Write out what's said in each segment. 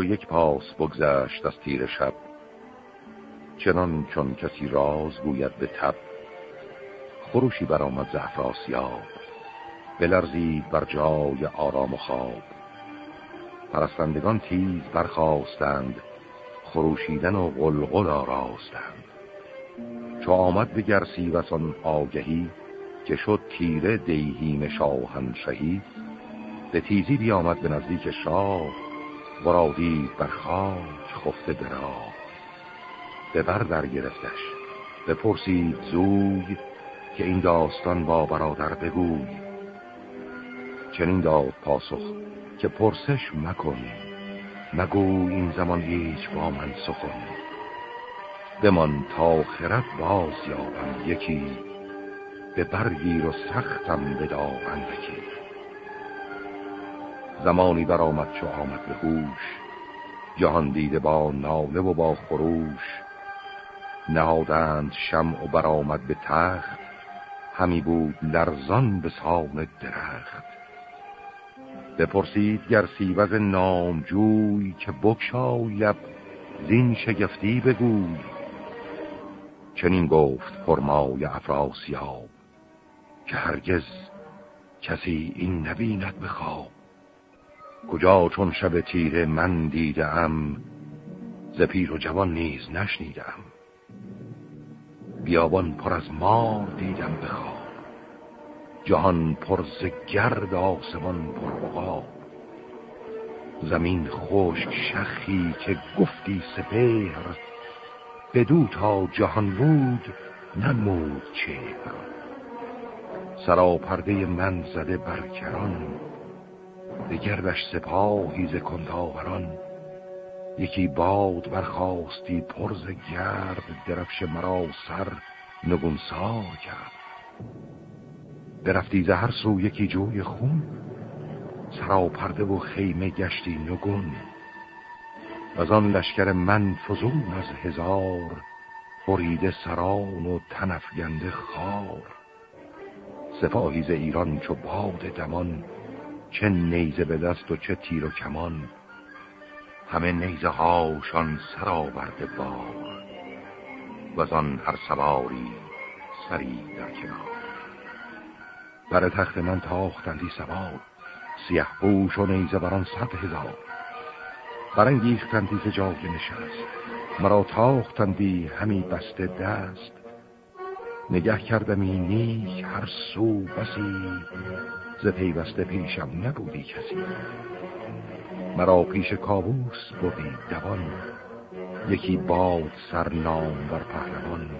چو یک پاس بگذشت از تیر شب. چنان چون کسی راز گوید به تب خروشی برآمد ز افراسیاب بلرزید بر جای آرام و خواب. پرستندگان تیز برخواستند خروشیدن و غلغل آراستند. چو آمد به گرسی و سن آگهی که شد تیره دیهیم شاهنشهی به تیزی بیامد به نزدیک شاه برادید بر خاک خفته درا به بر در گرفتش بپرسید زوی که این داستان با برادر بگوی. چنین داد پاسخ که پرسش مکن مگو این زمان هیچ با من سخن. بمان تا خرد باز یابم یکی به برگیر و سختم به دارندکی زمانی برآمد چو آمد به هوش جهان دیده با ناله و با خروش. نهادند شمع و برآمد به تخت همی بود لرزان به سان درخت. بپرسید گر سیوز نامجوی که بکشای لب زین شگفتی بگوی. چنین گفت پرمای افراسیاب که هرگز کسی این نبیند بخواب کجا چون شب تیره من دیدم ز پیر و جوان نیز نشنیدم. بیابان پر از مار دیدم بخواب جهان پر ز گرد آسمان پر زمین خشک شخی که گفتی سپهر بدو تا جهان بود نمود چهر. سراپرده من زده برکران به گردش سپاهی ز کنداوران. یکی باد برخواستی پرز گرد درفش مرا سر نگونسار کرد. برفتی هر سو یکی جوی خون سراپرده و خیمه گشتی نگون. و آن لشکر من فزون از هزار بریده سران و تنفگنده خار سپاهی ز ایران چو باد دمان چه نیزه به دست و چه تیر و کمان همه نیزه هاشان سر آورده بار و آن هر سواری سری در کنار. بر تخت من تاختندی سوار سیه پوش و نیزه بران صد هزار. برانگیختندی ز جای نشست مرا تاختندی همی بسته دست. نگه کردمی نیک هر سو بسی ز پیوسته پیشم نبودی کسی. مرا پیش کابوس بودی دوان یکی باد سرنام بر پهلوان.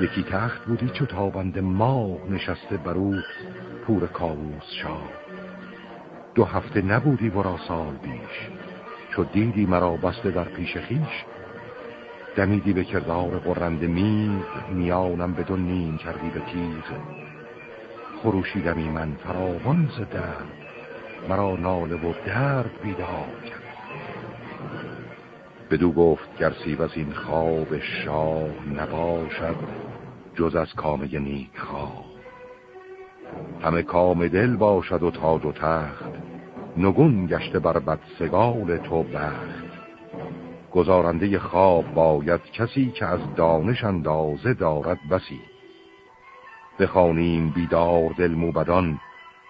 یکی تخت بودی چو تابند ماه نشسته برو پور کابوس شاه. دو هفته نبودی ورا سال بیش چو دیدی مرا بسته در پیش خیش دمیدی به کردار قرند میز میانم به دو نیم کردی به تیغ. خروشیدمی من فراوان ز درد مرا ناله و درد بیدار کرد. بدو گفت گرسی از این خواب شاه نباشد جز از کامه نیک خواه همه کام دل باشد و تاج و تخت نگون گشته بر بدسگال تو بخت. گزارنده خواب باید کسی که از دانش اندازه دارد بسی. بخوانیم بیدار دل موبدان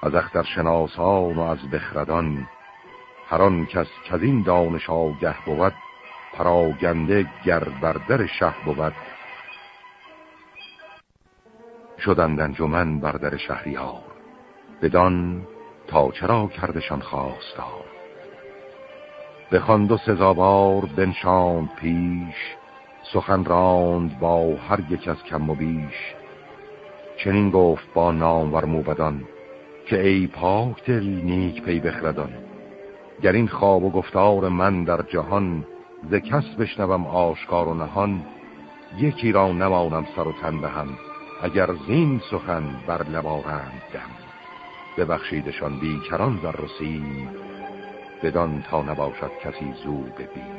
از اختر شناسان و از بخردان. هران کس که از این دانش آگه بود پراگنده گر بردر شه بود. شدند انجمن بر در شهریار بدان تا چرا کردشان خواستار. بخواند و سزاوار بنشاند پیش سخن راند با هر یک از کم و بیش. چنین گفت با نام ور موبدان که ای پاک دل نیک پی بخردان. گر این خواب و گفتار من در جهان ز کس بشنوم آشکار و نهان یکی را نمانم سر و تن بهم اگر زین سخن بر لبارند دم. ببخشیدشان بیکران و سیم بدان تا نباشد کسی زو ببین.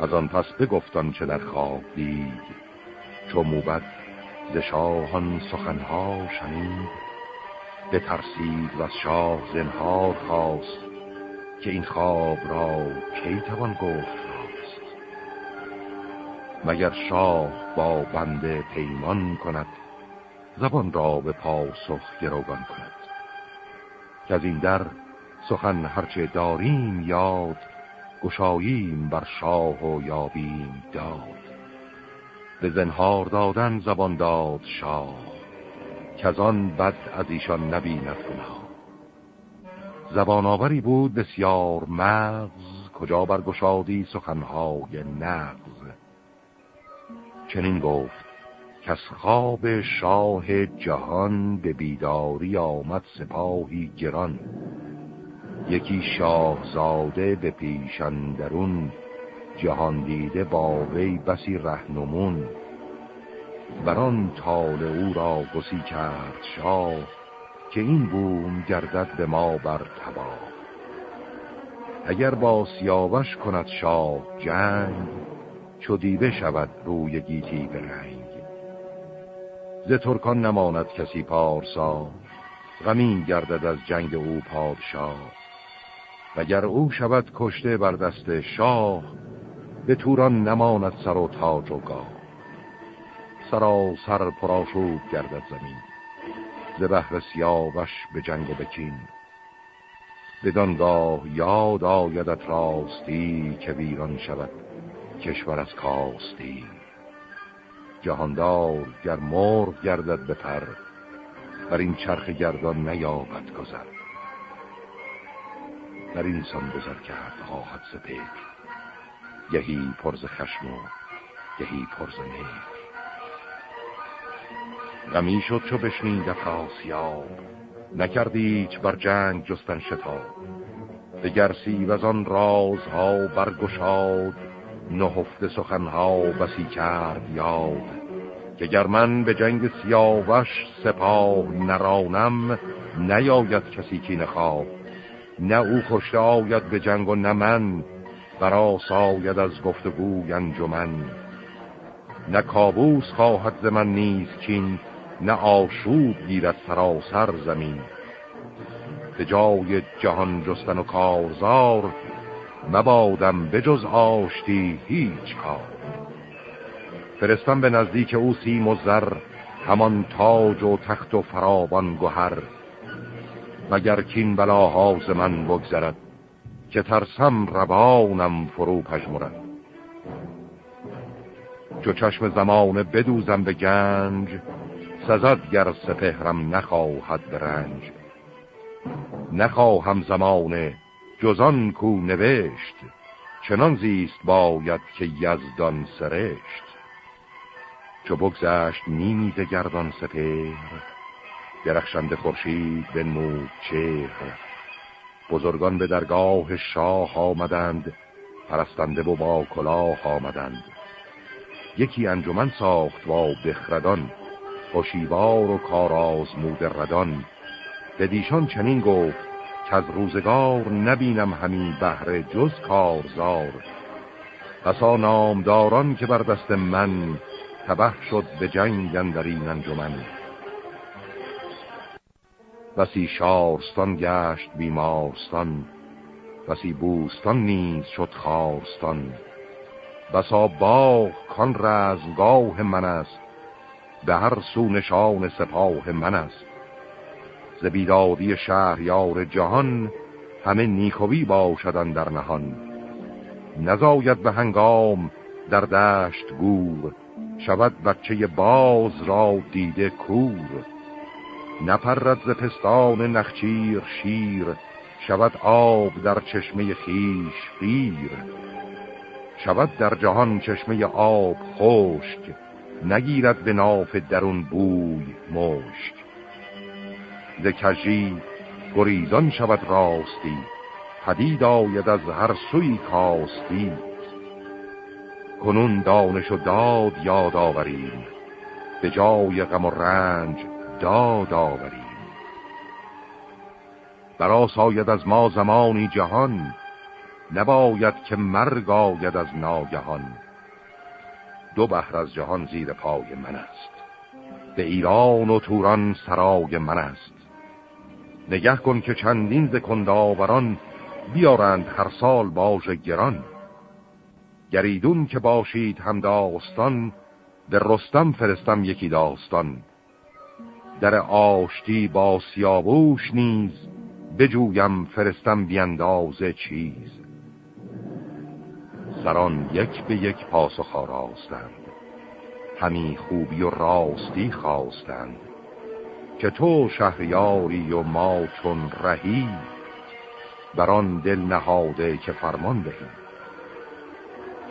از آن پس بگفتان چه در خواب دید چو موبد ز شاهان سخنها شنید بترسید و از شاه زنهار خواست که این خواب را کی توان گفت راست. مگر شاه با بنده پیمان کند زبان را به پاسخ گروگان کند؟ که از این در سخن هرچه داریم یاد گشاییم بر شاه و یابیم داد. به زنهار دادن زبان داد شاه که از آن بد از ایشان نبیند گناه. زبان آوری بود بسیار مغز کجا برگشادی سخنهای نغز. چنین گفت که خواب شاه جهان به بیداری آمد سپاهی گران. یکی شاهزاده به پیشندرون جهان دیده با وی بسی رهنمون. بران تال او را گسی کرد شاه که این بوم گردد به ما بر تبا. اگر با سیاوش کند شاه جنگ چو دیده شود روی گیتی به رنگ. ز ترکان نماند کسی پارسا غمین گردد از جنگ او پادشاه وگر او شود کشته بر دست شاه به توران نماند سر و تاج و گاه سر پراشوب گردد زمین. ز بحر سیاوش به جنگ و بکین بدانگاه یاد آیدت راستی که ویران شود کشور از کاستی. جهاندار گر مرغ گردد به پر بر این چرخ گردان نیابد گذر. در این سان گذر کرد خواهد سپید یهی پرز خشم و یهی پرز مهر غمی شد چو بشنید افراسیاب نکردیچ بر جنگ جستن شتاب. گرسی و آن رازها برگشاد نهفته سخنها بسی کرد یاد. که گر من به جنگ سیاوش سپاه نرانم نیاید کسی کی نخواه نه او کشته آید به جنگ و نه من برا ساید از گفتگوی انجمن. نه کابوس خواهد ز من نیز چین نه آشوب گیرد سراسر زمین. به جای جهان جستن و کارزار مبادم به جز آشتی هیچ کار. فرستم به نزدیک او سیم و زر همان تاج و تخت و فرابان گهر. مگر کین بلاها ز من بگذرد؟ که ترسم روانم فرو پژمرد. چو چشم زمان بدوزم به گنج سزد گر سپهرم نخواهد برنج نخواهم زمان جزان کو نوشت چنان زیست باید که یزدان سرشت. چو بگذشت نیمی گردان سپهر درخشنده خورشید بنمود چهر. بزرگان به درگاه شاه آمدند پرستنده و با کلاه آمدند. یکی انجمن ساخت با بخردان خوشیوار و کارازمود ردان. به دیشان چنین گفت که از روزگار نبینم همین بهره جز کارزار. پسا نامداران که بر دست من تبه شد به جنگ اندرین انجمن. بسی شارستان گشت بیمارستان بسی بوستان نیز شد خارستان. بسا باغ کان رزگاه من است به هر سو نشان سپاه من است. ز بیدادی شهریار جهان همه نیکوی باشدن در نهان. نزاید به هنگام در دشت گور شود بچه باز را دیده کور. نپرد ز پستان نخچیر شیر شود آب در چشمه خیش خیر شود در جهان چشمه آب خشک نگیرد به ناف درون بوی مشک. ز کجی گریزان شود راستی پدید آید از هر سوی کاستی. کنون دانش و داد یاد آوریم به جای غم و رنج داد آوریم. برا ساید از ما زمانی جهان نباید که مرگ آید از ناگهان. دو بحر از جهان زیر پای من است. به ایران و توران سرای من است. نگه کن که چندین ز کنداوران بیارند هر سال باژ گران. گریدون که باشید هم داستان به رستم فرستم یکی داستان. در آشتی با سیاووش نیز بجویم فرستم بیندازه چیز. سران یک به یک پاسخ آراستند. همی خوبی و راستی خواستند. که تو شهریاری و ما چون رهی بران دل نهاده که فرمان دهی.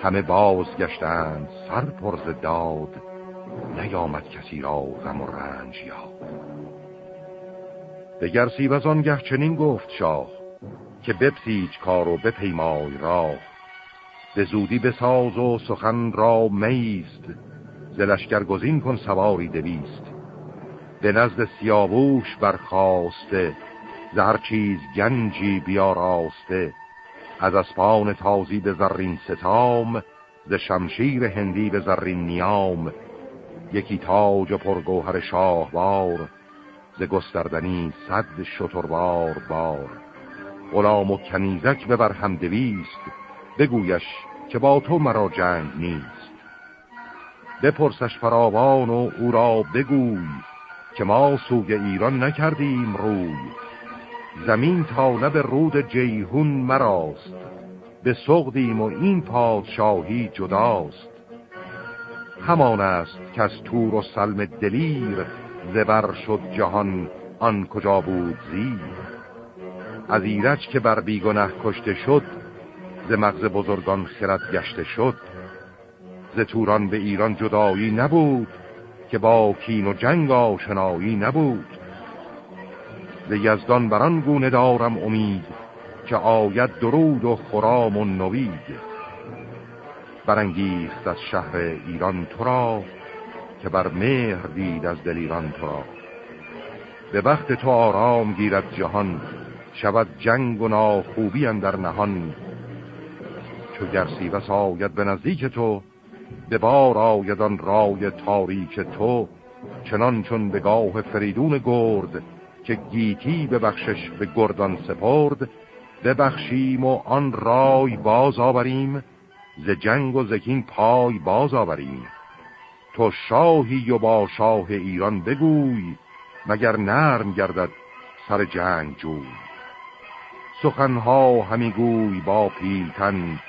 همه باز گشتند سر پرز داد. نیامد کسی را غم و رنج یاد دگر سیب آنگه چنین گفت شاه که بپسیج کار و بپیمای راه. به زودی بساز و سخن را میست زلشگر گزین کن سواری دویست. به نزد سیاووش برخواسته زهر چیز گنجی بیاراسته. از اسپان تازی به زرین ستام ز شمشیر هندی به زرین نیام. یکی تاج پرگوهر شاهوار ز گستردنی صد شتربار بار. غلام و کنیزک ببر هم دویست بگویش که با تو مرا جنگ نیست. بپرسش فراوان و او را بگوی که ما سوی ایران نکردیم روی. زمین تا لب رود جیهون مراست به سغدیم و این پادشاهی جداست. همان است که از تور و سلم دلیر زبر شد جهان آن کجا بود زیر. از ایرج که بر بیگنه کشته شد ز مغز بزرگان خرد گشته شد. ز توران به ایران جدایی نبود که با کین و جنگ آشنایی نبود. ز یزدان بران گونه دارم امید که آید درود و خرام و نوید. برانگیخت از شهر ایران تو را که بر مهر دید از دل ایران تو را به وقت تو آرام گیرد جهان شود جنگ و ناخوبی در نهان. چو گرسی و ساید به نزدیک تو به بار آیدان رای تاریک تو. چنان چون به گاه فریدون گرد که گیتی به بخشش به گردان سپرد ببخشیم و آن رای باز آوریم. ز جنگ و زکین پای باز آوریم تو شاهی و با شاه ایران بگوی مگر نرم گردد سر جنگ جوی. سخنها همی گوی با پیلتن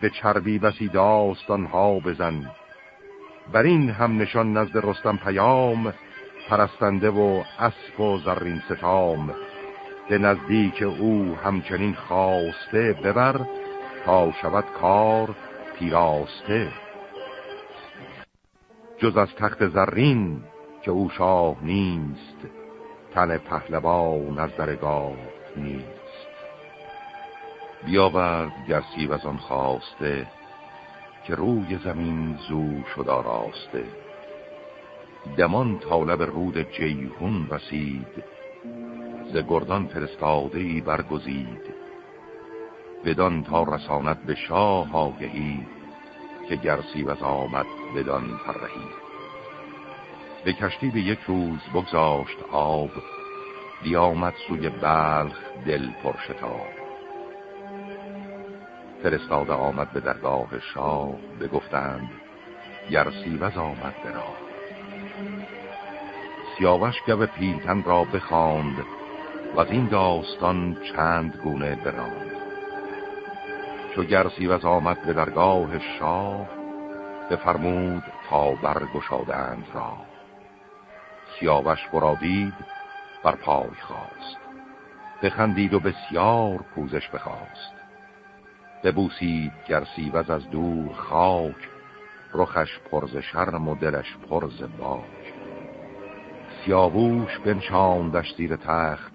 به چربی بسی داستانها بزن. بر این هم نشان نزد رستم پیام پرستنده و اسب و زرین ستام. به نزدیک او همچنین خواسته ببر تا شود کار پیراسته. جز از تخت زرین که او شاه نیست تن پهلوان از درگاه نیست. بیاورد گرسی و از آن خواسته که روی زمین زو شد آراسته. دمان طالب رود جیهون رسید ز گردان فرستاده ای برگزید. بدان تا رساند به شاه آگهی که گرسی و آمد بدان فرهی. به کشتی به یک روز بگذاشت آب بیامد سوی بلخ دل پرشتاب. فرستاده آمد به درگاه شاه بگفتند گرسی و آمد به راه. سیاوش گوه پیلتن را بخواند و از این داستان چند گونه براند چو گرسیوز آمد به درگاه شاه بفرمود تا برگشادند را سیاوش برادید بر پای خواست بخندید و بسیار پوزش بخواست. ببوسید گرسیوز از دور خاک رخش پرز شرم و دلش پرز باک. سیاووش بنشاندش زیر تخت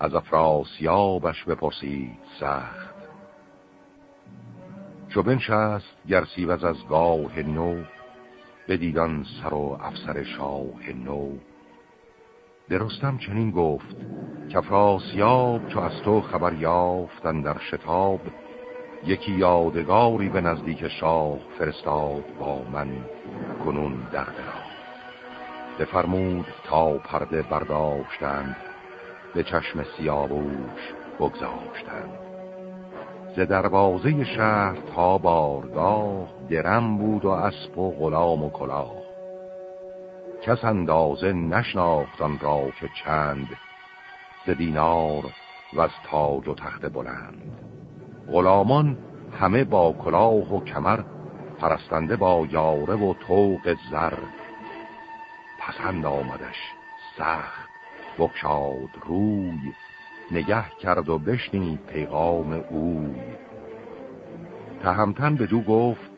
از افراسیابش بپرسید سخت. چو بنشست گرسیوز از گاه نو بدیدان سر و افسر شاه نو. درستم چنین گفت کفراسیاب چو از تو خبر یافتن در شتاب یکی یادگاری به نزدیک شاه فرستاد با من کنون در درا بفرمود تا پرده برداشتند به چشم سیاووش بگذاشتند. ز دروازه شهر تا بارگاه درم بود و اسب و غلام و کلاه. کس اندازه نشناختان را که چند ز دینار و از تاج و تخت بلند. غلامان همه با کلاه و کمر پرستنده با یاره و توق زر. پسند آمدش سخت بکشاد روی نگه کرد و بشنید پیغام اوی تهمتن به دو گفت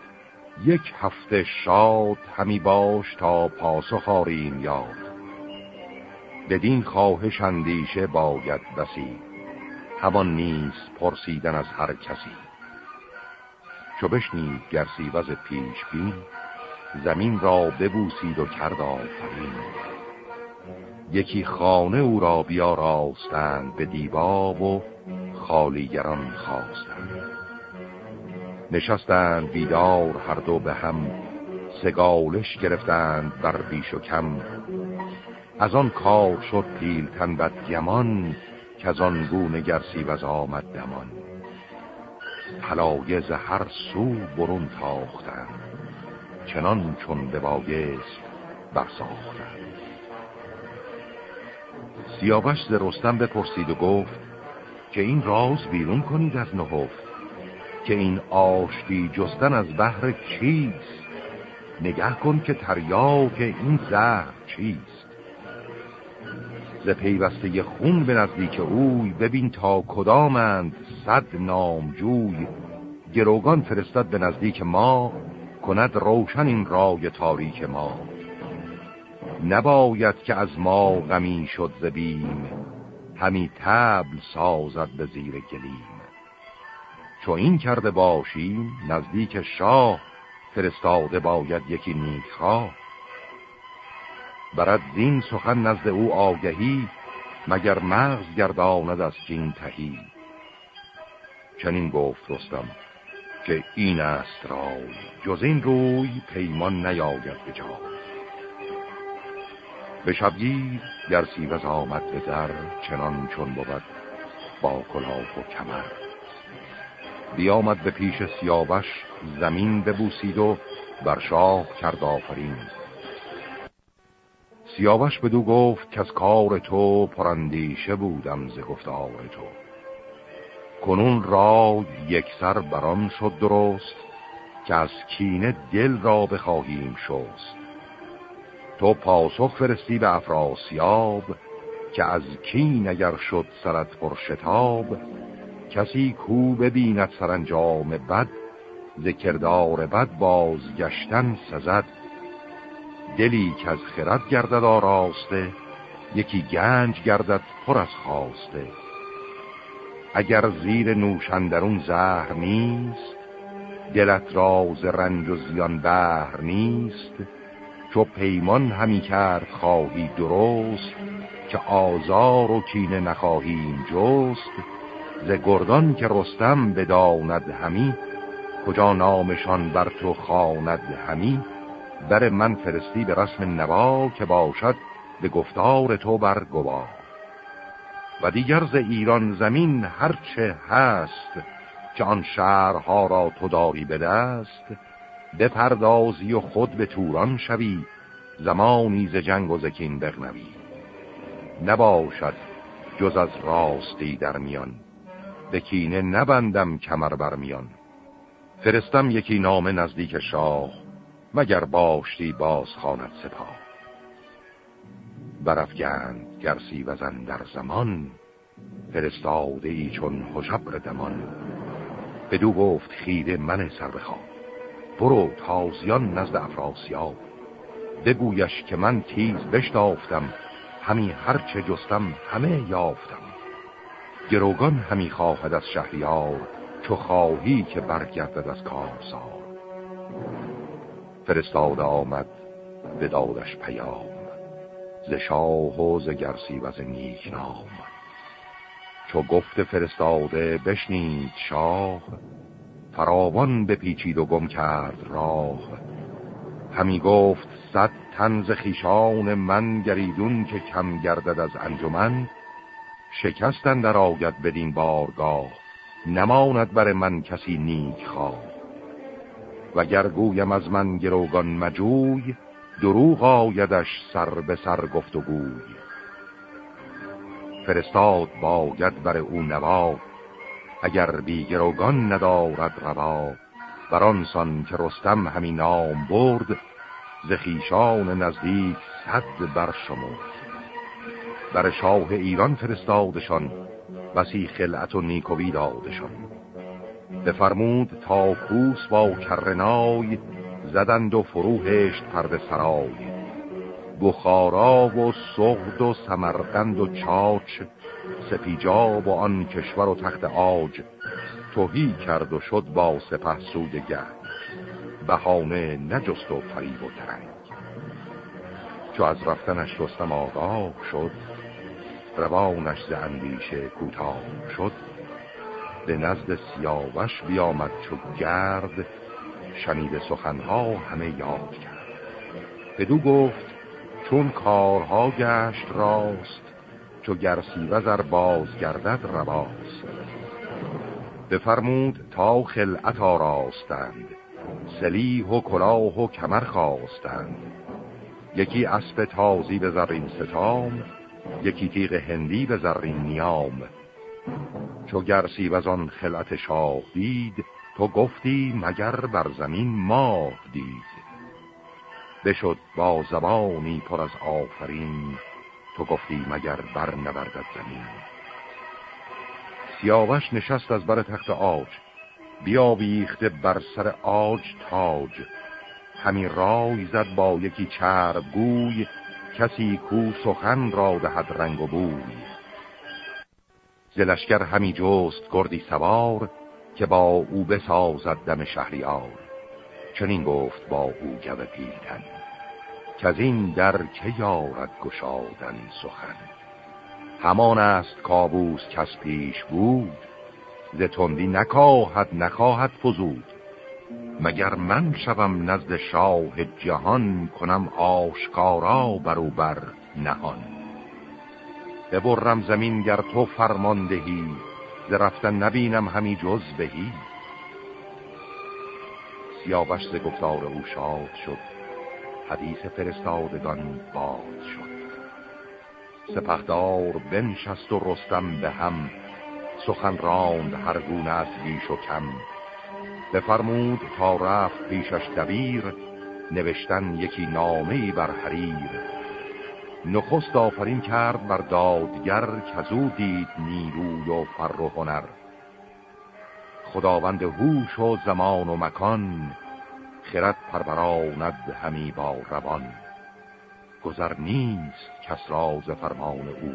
یک هفته شاد همی باش تا پاسخ آریم یاد. بدین خواهش اندیشه باید بسی همان نیست پرسیدن از هر کسی. چو بشنید گرسیوز پیش بین زمین را ببوسید و کرد آفرین. یکی خانه او را بیاراستند به دیباب و خالیگران خواستند. نشستند بیدار هر دو به هم سگالش گرفتند بر بیش و کم. از آن کار شد پیلتن بد گمان که از آن گونه گرسیوز آمد دمان. طلایه ز هر سو برون تاختند چنان چون ببایست برساختند. سیاوش ز رستم بپرسید و گفت که این راز بیرون کنید از نهفت که این آشتی جستن از بحر چیست نگه کن که تریاک این زهر چیست؟ ز پیوسته خون به نزدیک اوی ببین تا کدامند صد نامجوی. گروگان فرستد به نزدیک ما کند روشن این رای تاریک ما. نباید که از ما غمی شد زبیم همی تبل سازد به زیر گلیم. چو این کرده باشیم نزدیک شاه فرستاده باید یکی نیکخواه برد زین سخن نزد او آگهی مگر مغز گرداند از کین تهی. چنین گفت رستم که این است رای جز این روی پیمان نیاید به جا به شبگیر گر سیوز آمد به در چنان چون بود با کلاه و کمر. بیامد به پیش سیاوش زمین ببوسید و بر شاه کرد آفرین. سیاوش بدو گفت که از کار تو پرندیشه بودم ز گفتار تو. کنون را یک سر بران شد درست که از کینه دل را بخواهیم شست. تو پاسخ فرستی به افراسیاب که از کین اگر شد سرت پرشتاب کسی کو ببیند سرانجام بد ذکردار بد بازگشتن سزد. دلی که از خرد گردد آراسته یکی گنج گردد پر از خواسته. اگر زیر نوشندرون زهر نیست دلت راز رنج و زیان بهر نیست چو پیمان همی کرد خواهی درست که آزار و کینه نخواهیم جست. ز گردان که رستم بداند همی کجا نامشان بر تو خواند همی. بر من فرستی به رسم نوا که باشد به گفتار تو بر گوا. و دیگر ز ایران زمین هرچه هست که آن شهرها را تو داری به دست. بپردازی و خود به توران شوی زمانی ز جنگ و زکین برنوی. نباشد جز از راستی در میان به کینه نبندم کمر برمیان فرستم یکی نام نزدیک شاه مگر باشتی باز خاند سپاه. برفگند گرسی وزن در زمان فرستاده ای چون حجبر دمان. بدو گفت خیره من سر بخواب برو تازیان نزد افراسیاب. بگویش که من تیز بشتافتم. همی هرچه جستم همه یافتم. گروگان همی خواهد از شهریار چو خواهی که برگردد از کارسار فرستاده آمد به دادش پیام. ز شاه و ز گرسی و ز نیک نام. چو گفت فرستاده بشنید شاه. فراوان بپیچید و گم کرد راه. همی گفت صد تنز خیشان من گریدون که کم گردد از انجمن. شکستن در آید بدین بارگاه نماند بر من کسی نیک خواه. و گویم از من گروگان مجوی دروغ آیدش سر به سر گفت و گوی. فرستاد باید بر او نوا اگر بی گروگان ندارد روا برانسان که رستم همین نام برد زخیشان نزدیک صد شمرد بر شاه ایران فرستادشان بسی خلعت و نیکوی دادشان. بفرمود تا کوس با کرنای زدند و فروهشت پرد سرای. بخارا و سغد و سمرقند و چاچ سپیجاب و آن کشور و تخت آج توهی کرد و شد با سپه سود گرد بهانه نجست و فریب و ترنگ. چو از رفتنش رستم آگاه شد روانش ز اندیشه کوتاه شد. به نزد سیاوش بیامد چو گرد شنید سخنها همه یاد کرد. بدو گفت چون کارها گشت راست چو گرسی وزر باز گردد رواست بفرمود تا خلعت آراستند سلیح و کلاه و کمر خواستند. یکی اسب تازی به زرین ستام یکی تیغ هندی به زرین نیام. چو گرسی و آن خلعت شاه دید تو گفتی مگر بر زمین ماه دید. بشد با زبانی پر از آفرین تو گفتی مگر بر نوردد زمین. سیاوش نشست از بر تخت آج بیاویخته بر سر آج تاج. همین رای زد با یکی چرب گوی کسی کو سخن را دهد رنگ و بوی. زلشگر همی جست گردی سوار که با او بسازد دم شهریار. چنین گفت با او گوه پیلتن. که از این در که یارد گشادن سخن؟ همان است کابوس کس پیش بود ز تندی نکاهد نخواهد فزود. مگر من شوم نزد شاه جهان کنم آشکارا برو بر نهان. ببرم زمین گر تو فرماندهی ز رفتن نبینم همی جز بهی. سیاوش ز گفتار او شاد شد حدیث فرستادگان باد شد. سپهدار بنشست و رستم به هم. سخن راند هر گونه از بیش و کم. بفرمود تا رفت پیشش دبیر. نوشتن یکی نامه بر حریر. نخست آفرین کرد بر دادگر کزو دید نیروی و فر و هنر. خداوند هوش و زمان و مکان خرد پروراند همی با روان. گذر نیست کس راز فرمان او.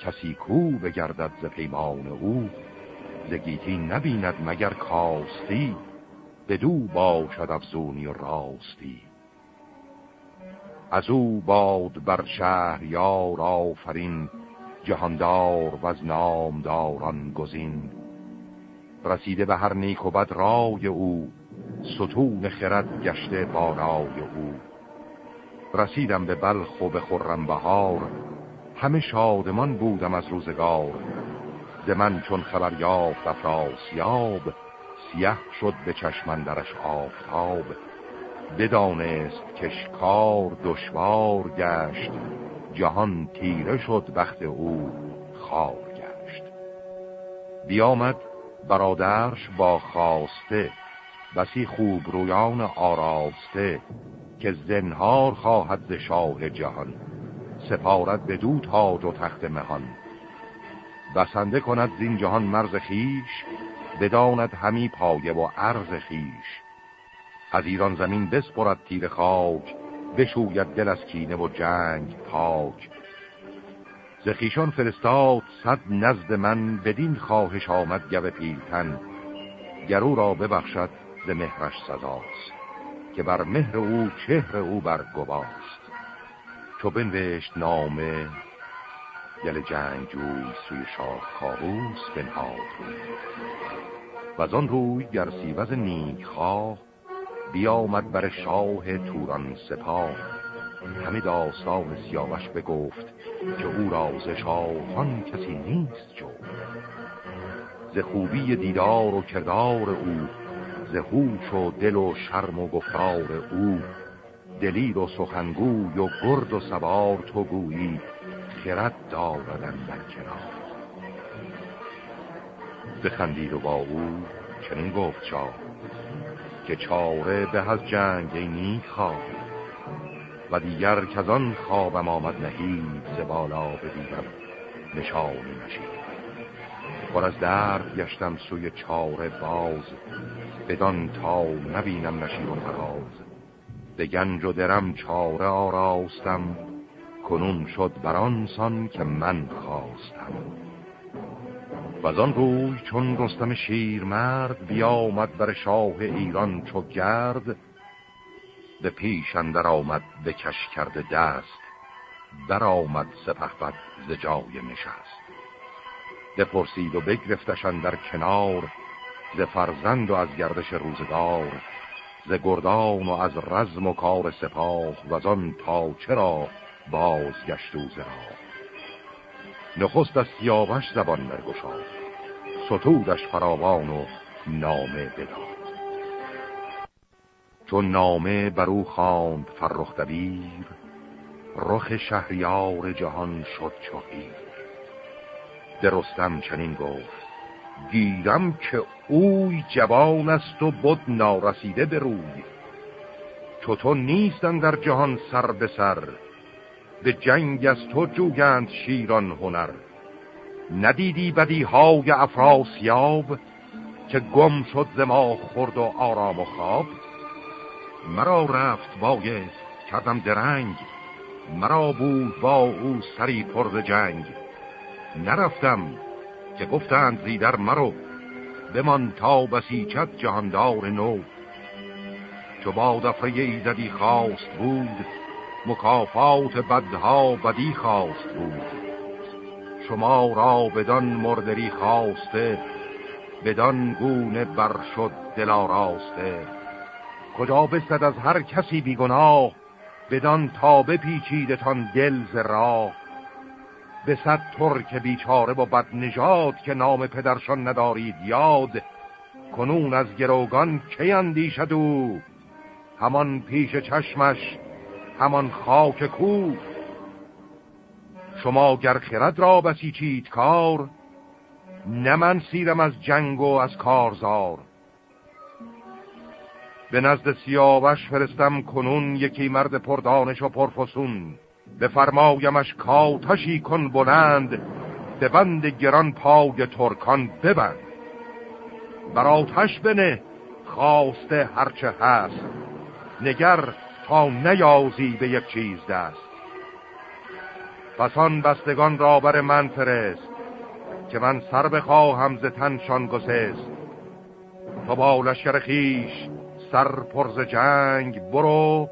کسی کو بگردد ز پیمان او. زگیتی نبیند مگر کاستی. بدو باشد افزونی و راستی. از او باد بر شهر یار آفرین. جهاندار و از نامداران گزین. رسیده به هر نیک و بد رای او. ستون خرد گشته بالای او. رسیدم به بلخ و به خرم بهار همه شادمان بودم از روزگار. ز من چون خبر یافت افراسیاب سیه شد به چشمن درش آفتاب. بدانست کشکار دشوار گشت جهان تیره شد بخت او خار گشت. بیامد برادرش با خواسته بسی خوب رویان آراسته که زنهار خواهد ز شاه جهان. سپارد به دو تاج و تخت مهان. بسنده کند زین جهان مرز خیش بداند همی پایه و عرض خیش از ایران زمین بسپرد تیر خاک بشوید دل از کینه و جنگ پاک. زخیشان فرستاد صد نزد من بدین خواهش آمد گوه پیلتن. گرو را ببخشد ز مهرش سزاست که بر مهر او چهر او بر گواست چو بنوشت نامه گل جنگ جوی سوی شاه کاروس بنهاد روی. و از آن روی گر سیوز نیک بیامد بر شاه توران سپاه. همه داستان سیاوش بگفت که او راز شاهان کسی نیست جو ز خوبی دیدار و کردار او ز و دل و شرم و گفتار او دلیر و سخنگوی و گرد و سوار تو گویی خرد داردن در کنار. بخندید و با او چنین گفت شاه که چاره به از جنگ ای نیک خواب و دیگر که آن خوابم آمد نهید ز بالا بدیدم نشانی نشید. پر از درد گشتم سوی چاره باز بدان تا نبینم نشید و فراز به گنج و درم چاره آراستم کنون شد برانسان که من خواستم. و آن روی چون رستم شیر مرد بیامد بر شاه ایران چو گرد به پیش اندر آمد به کش کرده دست بر آمد سپه بد ز جای نشست. بپرسید و بگرفتشن در کنار ز فرزند و از گردش روزگار ز گردان و از رزم و کار سپاه و آن تا چرا بازگشت و زرا نخست از سیاوش زبان برگشاد ستودش فراوان و نامه بداد چون نامه بر او خواند فرخ دبیر رخ شهریار جهان شد چهیر درستم چنین گفت گیرم که اوی جوان است و بود نارسیده به روی. چو تو نیستن در جهان سر به سر به جنگ از تو جوگند شیران هنر. ندیدی بدی های افراسیاب که گم شد ز ما خورد و آرام و خواب؟ مرا رفت باید کردم درنگ. مرا بود با او سری پرد جنگ. نرفتم که گفتند زیدر مرو بمان تا بسیچت جهاندار نو. چو با دفعه ایزدی خواست بود مکافات بدها بدی خواست بود. شما را بدان مردری خواسته بدان گونه بر شد دلا راسته. کجا بستد از هر کسی بیگناه بدان تا بپیچیدتان دل ز راه. به صد ترک بیچاره و بد که نام پدرشان ندارید یاد کنون از گروگان کی اندیشد او؟ همان پیش چشمش همان خاک کو؟ شما گر خرد را بسیچید کار نه من سیرم از جنگ و از کارزار. به نزد سیاوش فرستم کنون یکی مرد پردانش و پرفسون. بفرمایمش کاتشی کن بلند به بند گران پای ترکان ببند. بر آتش بنه خواسته هرچه هست. نگر تا نیازی به یک چیز دست. پسان بستگان را بر من فرست که من سر بخواهم ز تنشان گسست. تو با لشکر خیش سر پرز جنگ برو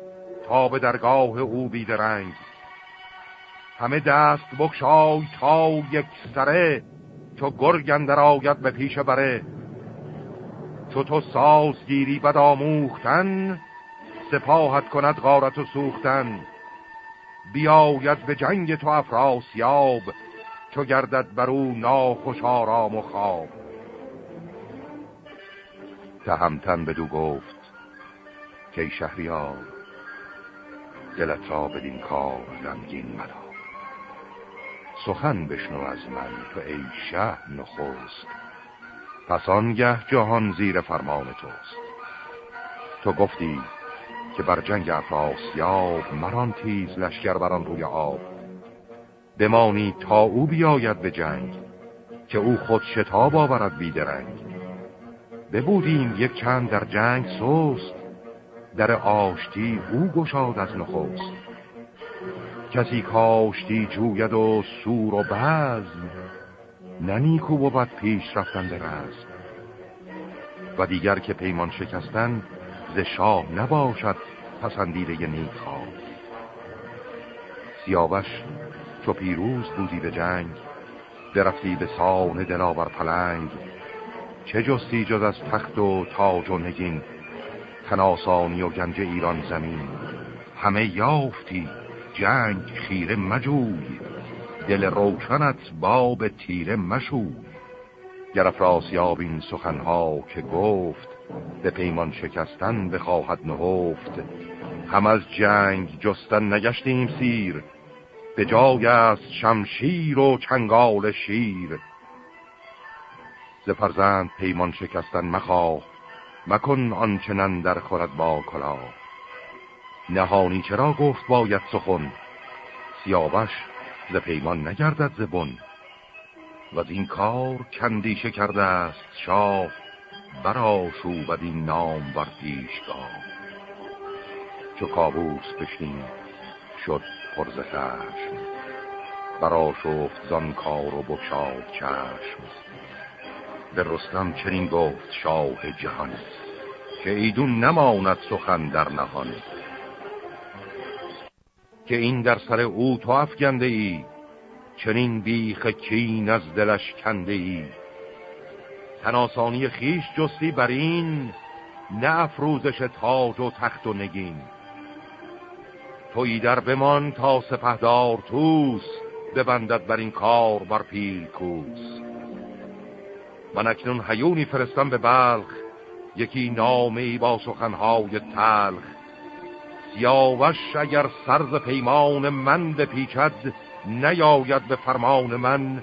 تا به درگاه او بیدرنگ. همه دست بکشای تا یک سره چو گرگ اندر آید به پیش بره. چو تو ساز گیری بد آموختن سپاهت کند غارت و سوختن. بیاید به جنگ تو افراسیاب چو گردد بر او ناخوش آرام و خواب. تهمتن بدو گفت که شهریار دلت را بدین کار غمگین مدار. سخن بشنو از من تو ای شه نخست. پس آنگه جهان زیر فرمان توست. تو گفتی که بر جنگ افراسیاب مران تیز لشکر بران روی آب. بمانی تا او بیاید به جنگ که او خود شتاب آورد بیدرنگ ببودیم یک چند در جنگ سوست در آشتی او گشاد از نخست. کسی کاشتی جوید و سور و بزم ننیکو بود پیش رفتن رزم. و دیگر که پیمان شکستن ز شاه نباشد پسندیده نیک سیاوش چو پیروز بودی به جنگ درفتی به سان دلاور پلنگ. چه جستی جز از تخت و تاج و نگین؟ تناسانی و گنج ایران زمین. همه یافتی جنگ خیره مجوی دل روشنت باب تیره مشوی. گر افراسیاب این سخنها که گفت به پیمان شکستن بخواهد نهفت هم از جنگ جستن نگشتیم سیر به جای است شمشیر و چنگال شیر. ز فرزند پیمان شکستن مخواه مکن آنچنان در خورد با کلا نهانی چرا گفت باید سخن؟ سیاوش ز پیمان نگردد زبون و از این کار کندیشه کرده است شاه برا شوبد این نام بر پیشگاه. چو کابوس بشنید شد پرز خشم. برا شفت زان کار و بکشاد چشم. به رستم چنین گفت شاه جهان که ایدون نماند سخن در نهان. که این در سر او تو افگنده ای چنین بیخ کین از دلش کنده ای تناسانی خیش جستی بر این نه افروزش تاج و تخت و نگین. توی در بمان تا سپهدار توس ببندد بر این کار بر پیل کوس. من اکنون حیونی فرستم به بلخ یکی نامی با سخنهای تلخ. سیاوش اگر سرز پیمان من بپیچد نیاید به فرمان من.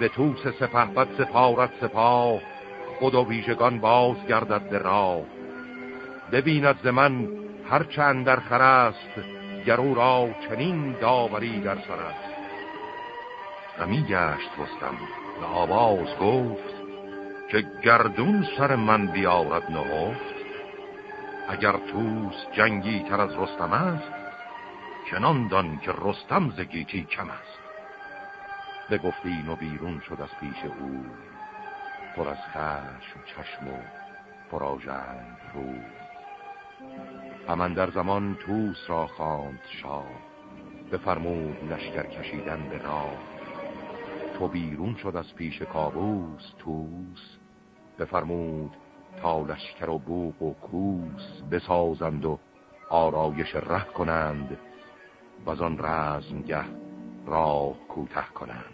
به توس سپه بد سپارت سپاه خود و ویژگان باز گردد به راه. ببیند ز من هرچند در خرست گرو را چنین داوری در سر است. غمی گشت رستم به آواز گفت که گردون سر من بیارد نهفت. اگر توس جنگی تر از رستم است چنان دان که رستم زگیتی کم است. به گفتین و بیرون شد از پیش او پر از خشم چشم و پراژند رو همان در زمان توس را خواند شاه بفرمود لشکر کشیدن به راه. تو بیرون شد از پیش کابوس توس بفرمود تا لشکر و بوق و کوس بسازند و آرایش ره کنند و آن رزمگه راه کوته کنند.